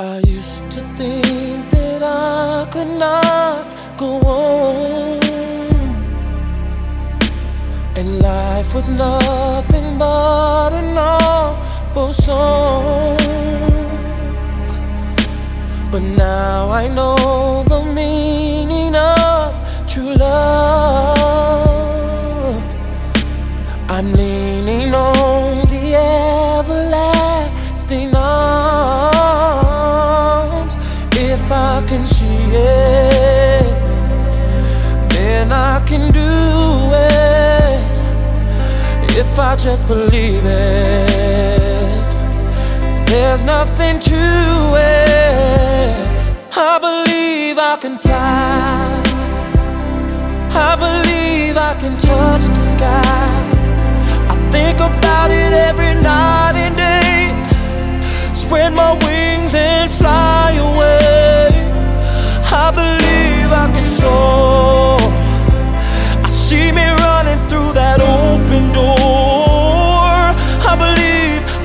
I used to think that I could not go on, and life was nothing but an awful song. But now I know the meaning of true love. Can do it. If I just believe it, there's nothing to it. I believe I can fly. I believe I can touch the sky.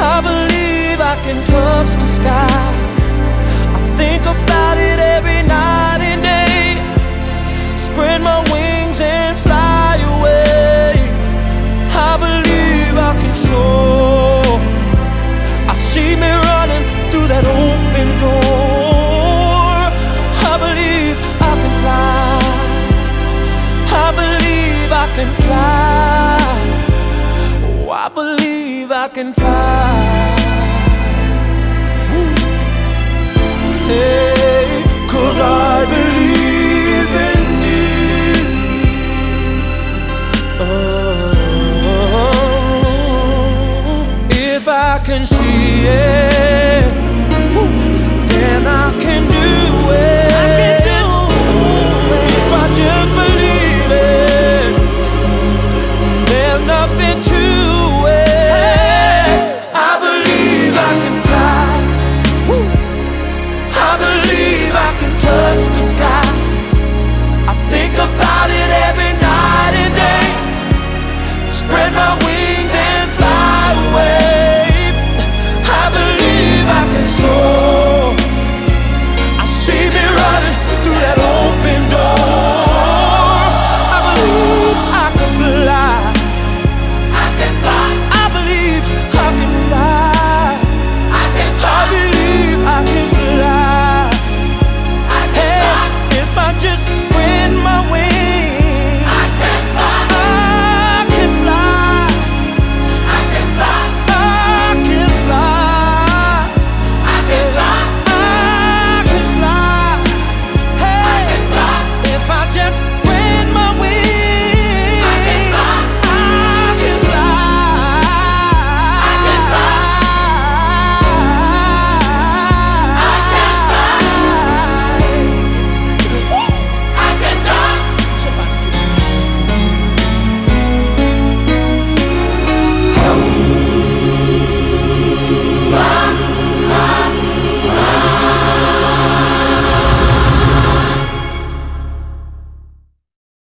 I believe I can fly. Hey, cause I believe in you. Oh, if I can see it, then I can do it. If I just believe it, there's nothing